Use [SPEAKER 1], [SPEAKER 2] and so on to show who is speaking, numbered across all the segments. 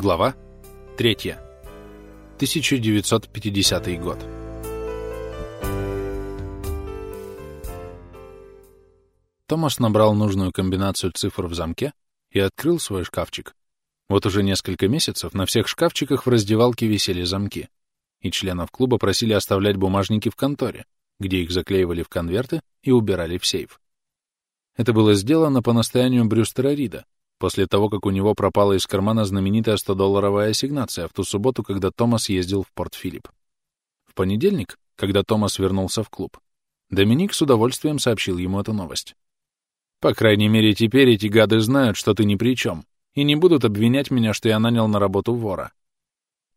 [SPEAKER 1] Глава 3. 1950 год. Томас набрал нужную комбинацию цифр в замке и открыл свой шкафчик. Вот уже несколько месяцев на всех шкафчиках в раздевалке висели замки, и членов клуба просили оставлять бумажники в конторе, где их заклеивали в конверты и убирали в сейф. Это было сделано по настоянию Брюстера Рида, после того, как у него пропала из кармана знаменитая 100-долларовая ассигнация в ту субботу, когда Томас ездил в Порт-Филипп. В понедельник, когда Томас вернулся в клуб, Доминик с удовольствием сообщил ему эту новость. «По крайней мере, теперь эти гады знают, что ты ни при чем, и не будут обвинять меня, что я нанял на работу вора».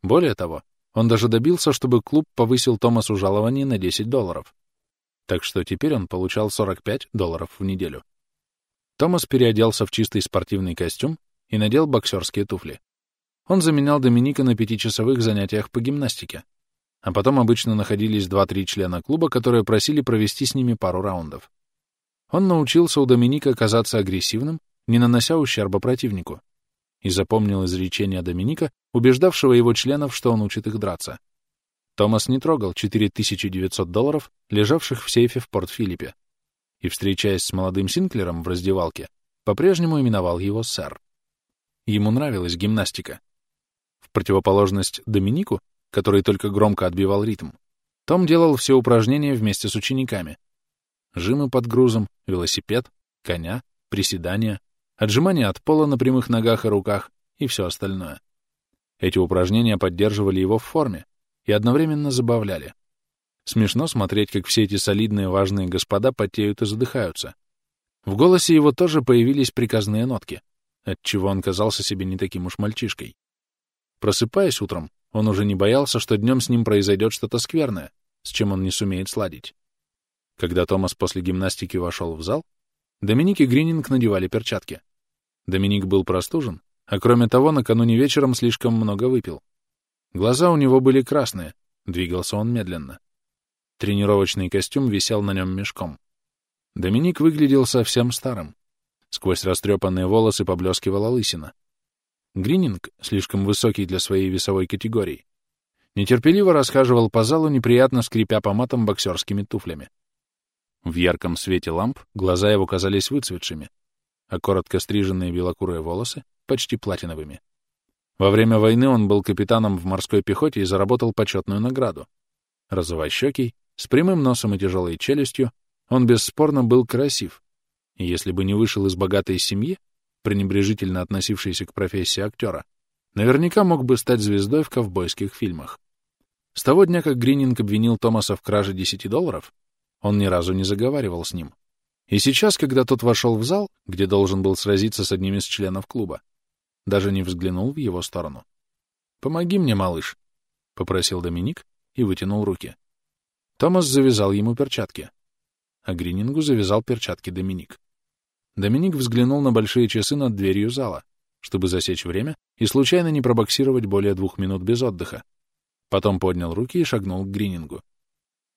[SPEAKER 1] Более того, он даже добился, чтобы клуб повысил Томасу жалование на 10 долларов. Так что теперь он получал 45 долларов в неделю. Томас переоделся в чистый спортивный костюм и надел боксерские туфли. Он заменял Доминика на пятичасовых занятиях по гимнастике, а потом обычно находились два-три члена клуба, которые просили провести с ними пару раундов. Он научился у Доминика казаться агрессивным, не нанося ущерба противнику, и запомнил изречение Доминика, убеждавшего его членов, что он учит их драться. Томас не трогал 4900 долларов, лежавших в сейфе в Порт-Филиппе и, встречаясь с молодым Синклером в раздевалке, по-прежнему именовал его сэр. Ему нравилась гимнастика. В противоположность Доминику, который только громко отбивал ритм, том делал все упражнения вместе с учениками. Жимы под грузом, велосипед, коня, приседания, отжимания от пола на прямых ногах и руках и все остальное. Эти упражнения поддерживали его в форме и одновременно забавляли. Смешно смотреть, как все эти солидные важные господа потеют и задыхаются. В голосе его тоже появились приказные нотки, отчего он казался себе не таким уж мальчишкой. Просыпаясь утром, он уже не боялся, что днем с ним произойдет что-то скверное, с чем он не сумеет сладить. Когда Томас после гимнастики вошел в зал, Доминик и Грининг надевали перчатки. Доминик был простужен, а кроме того, накануне вечером слишком много выпил. Глаза у него были красные, двигался он медленно. Тренировочный костюм висел на нем мешком. Доминик выглядел совсем старым. Сквозь растрепанные волосы поблескивала лысина. Грининг, слишком высокий для своей весовой категории, нетерпеливо расхаживал по залу, неприятно скрипя по матам боксерскими туфлями. В ярком свете ламп глаза его казались выцветшими, а коротко стриженные белокурые волосы — почти платиновыми. Во время войны он был капитаном в морской пехоте и заработал почетную награду. Розовощекий, с прямым носом и тяжелой челюстью он бесспорно был красив, и если бы не вышел из богатой семьи, пренебрежительно относившейся к профессии актера, наверняка мог бы стать звездой в ковбойских фильмах. С того дня, как Грининг обвинил Томаса в краже 10 долларов, он ни разу не заговаривал с ним. И сейчас, когда тот вошел в зал, где должен был сразиться с одним из членов клуба, даже не взглянул в его сторону. «Помоги мне, малыш», — попросил Доминик и вытянул руки. Томас завязал ему перчатки, а Гринингу завязал перчатки Доминик. Доминик взглянул на большие часы над дверью зала, чтобы засечь время и случайно не пробоксировать более двух минут без отдыха. Потом поднял руки и шагнул к Гринингу.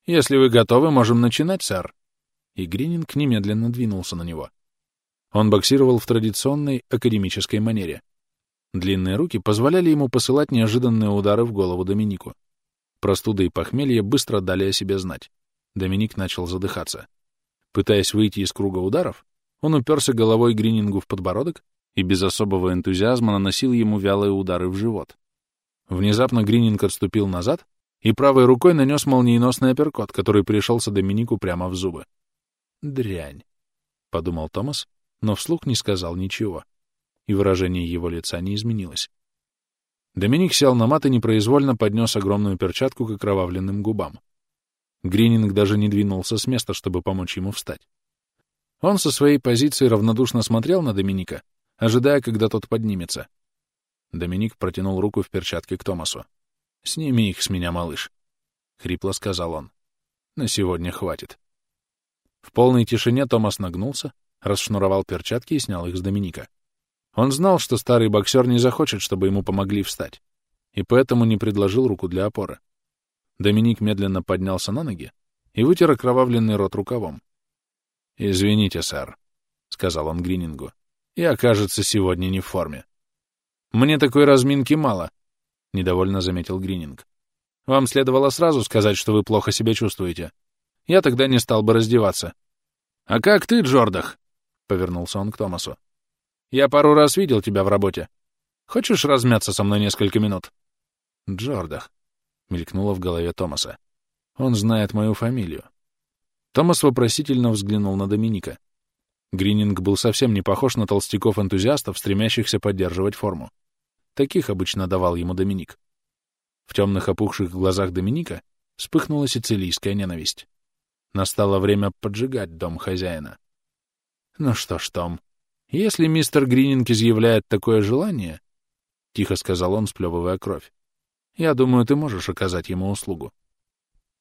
[SPEAKER 1] «Если вы готовы, можем начинать, сэр». И Грининг немедленно двинулся на него. Он боксировал в традиционной академической манере. Длинные руки позволяли ему посылать неожиданные удары в голову Доминику. Простуда и похмелье быстро дали о себе знать. Доминик начал задыхаться. Пытаясь выйти из круга ударов, он уперся головой Гринингу в подбородок и без особого энтузиазма наносил ему вялые удары в живот. Внезапно Грининг отступил назад и правой рукой нанес молниеносный апперкот, который пришелся Доминику прямо в зубы. «Дрянь», — подумал Томас, но вслух не сказал ничего, и выражение его лица не изменилось. Доминик сел на мат и непроизвольно поднес огромную перчатку к окровавленным губам. Грининг даже не двинулся с места, чтобы помочь ему встать. Он со своей позиции равнодушно смотрел на Доминика, ожидая, когда тот поднимется. Доминик протянул руку в перчатке к Томасу. «Сними их с меня, малыш», — хрипло сказал он. «На сегодня хватит». В полной тишине Томас нагнулся, расшнуровал перчатки и снял их с Доминика. Он знал, что старый боксер не захочет, чтобы ему помогли встать, и поэтому не предложил руку для опоры. Доминик медленно поднялся на ноги и вытер окровавленный рот рукавом. «Извините, сэр», — сказал он Гринингу, — «я, кажется, сегодня не в форме». Мне такой разминки мало, — недовольно заметил Грининг. Вам следовало сразу сказать, что вы плохо себя чувствуете. Я тогда не стал бы раздеваться. А как ты, Джордах? — повернулся он к Томасу. Я пару раз видел тебя в работе. Хочешь размяться со мной несколько минут? Джордах, — мелькнуло в голове Томаса. Он знает мою фамилию. Томас вопросительно взглянул на Доминика. Грининг был совсем не похож на толстяков-энтузиастов, стремящихся поддерживать форму. Таких обычно давал ему Доминик. В темных опухших глазах Доминика вспыхнула сицилийская ненависть. Настало время поджигать дом хозяина. Ну что ж, Том, если мистер Грининг изъявляет такое желание, — тихо сказал он, сплевывая кровь, — я думаю, ты можешь оказать ему услугу.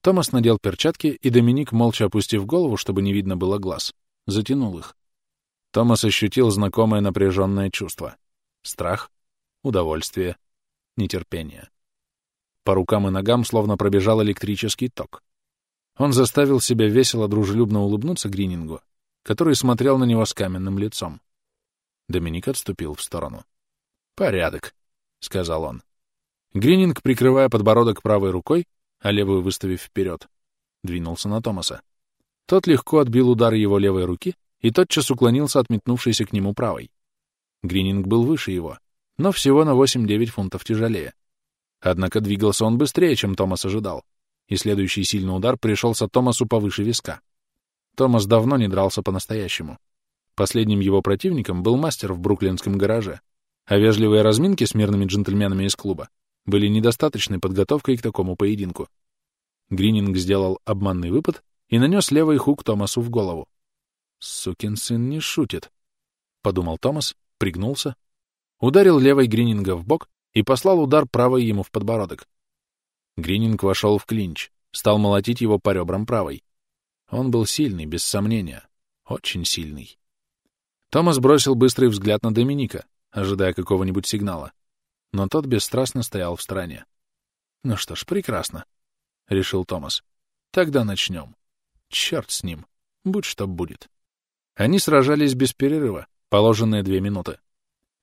[SPEAKER 1] Томас надел перчатки, и Доминик, молча опустив голову, чтобы не видно было глаз, затянул их. Томас ощутил знакомое напряженное чувство. Страх, удовольствие, нетерпение. По рукам и ногам словно пробежал электрический ток. Он заставил себя весело, дружелюбно улыбнуться Гринингу, который смотрел на него с каменным лицом. Доминик отступил в сторону. «Порядок», — сказал он. Грининг, прикрывая подбородок правой рукой, а левую выставив вперед, двинулся на Томаса. Тот легко отбил удар его левой руки и тотчас уклонился от метнувшейся к нему правой. Грининг был выше его, но всего на 8-9 фунтов тяжелее. Однако двигался он быстрее, чем Томас ожидал, и следующий сильный удар пришелся Томасу повыше виска. Томас давно не дрался по-настоящему. Последним его противником был мастер в бруклинском гараже, а вежливые разминки с мирными джентльменами из клуба были недостаточной подготовкой к такому поединку. Грининг сделал обманный выпад и нанес левый хук Томасу в голову. «Сукин сын не шутит», — подумал Томас, пригнулся, ударил левой Грининга в бок и послал удар правой ему в подбородок. Грининг вошел в клинч, стал молотить его по ребрам правой. Он был сильный, без сомнения, очень сильный. Томас бросил быстрый взгляд на Доминика, ожидая какого-нибудь сигнала но тот бесстрастно стоял в стороне. «Ну что ж, прекрасно», — решил Томас. «Тогда начнем. Черт с ним. Будь что будет». Они сражались без перерыва, положенные две минуты.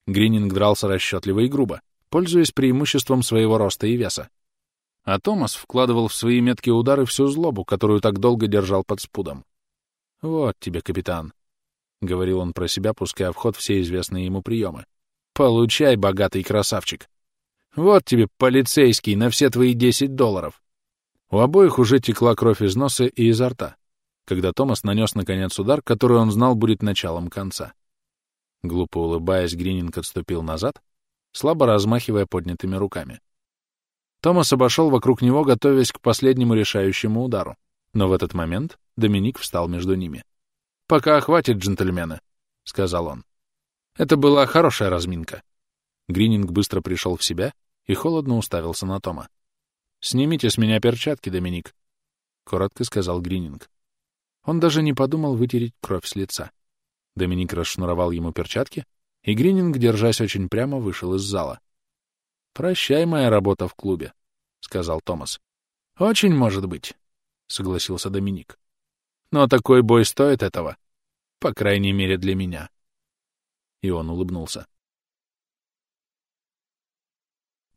[SPEAKER 1] Грининг дрался расчетливо и грубо, пользуясь преимуществом своего роста и веса. А Томас вкладывал в свои меткие удары всю злобу, которую так долго держал под спудом. «Вот тебе, капитан», — говорил он про себя, пуская в ход все известные ему приемы. Получай, богатый красавчик. Вот тебе полицейский на все твои 10 долларов. У обоих уже текла кровь из носа и изо рта, когда Томас нанес наконец удар, который он знал будет началом конца. Глупо улыбаясь, Грининг отступил назад, слабо размахивая поднятыми руками. Томас обошел вокруг него, готовясь к последнему решающему удару, но в этот момент Доминик встал между ними. «Пока хватит, джентльмены», — сказал он. Это была хорошая разминка. Грининг быстро пришел в себя и холодно уставился на Тома. «Снимите с меня перчатки, Доминик», — коротко сказал Грининг. Он даже не подумал вытереть кровь с лица. Доминик расшнуровал ему перчатки, и Грининг, держась очень прямо, вышел из зала. «Прощай, моя работа в клубе», — сказал Томас. «Очень может быть», — согласился Доминик. «Но такой бой стоит этого, по крайней мере для меня». И он улыбнулся.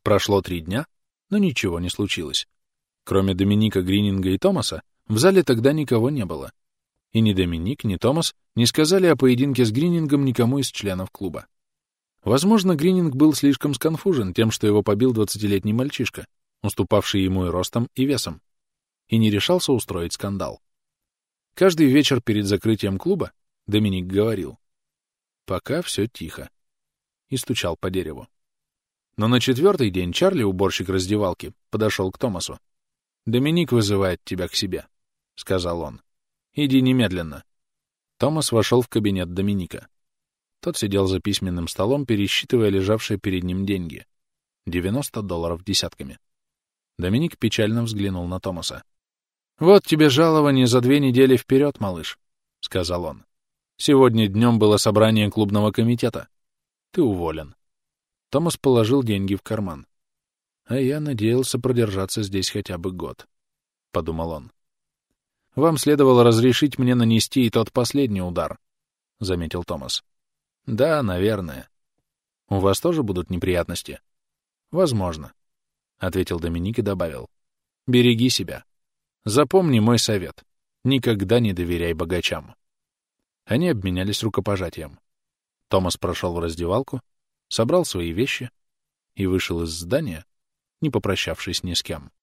[SPEAKER 1] Прошло три дня, но ничего не случилось. Кроме Доминика Грининга и Томаса, в зале тогда никого не было. И ни Доминик, ни Томас не сказали о поединке с Гринингом никому из членов клуба. Возможно, Грининг был слишком сконфужен тем, что его побил двадцатилетний мальчишка, уступавший ему и ростом, и весом, и не решался устроить скандал. Каждый вечер перед закрытием клуба Доминик говорил, Пока все тихо. И стучал по дереву. Но на четвертый день Чарли, уборщик раздевалки, подошел к Томасу. «Доминик вызывает тебя к себе», — сказал он. «Иди немедленно». Томас вошел в кабинет Доминика. Тот сидел за письменным столом, пересчитывая лежавшие перед ним деньги. 90 долларов десятками. Доминик печально взглянул на Томаса. «Вот тебе жалование за две недели вперед, малыш», — сказал он. Сегодня днем было собрание клубного комитета. Ты уволен. Томас положил деньги в карман. А я надеялся продержаться здесь хотя бы год, — подумал он. Вам следовало разрешить мне нанести и тот последний удар, — заметил Томас. Да, наверное. У вас тоже будут неприятности? Возможно, — ответил Доминик и добавил. Береги себя. Запомни мой совет. Никогда не доверяй богачам. Они обменялись рукопожатием. Томас прошел в раздевалку, собрал свои вещи и вышел из здания, не попрощавшись ни с кем.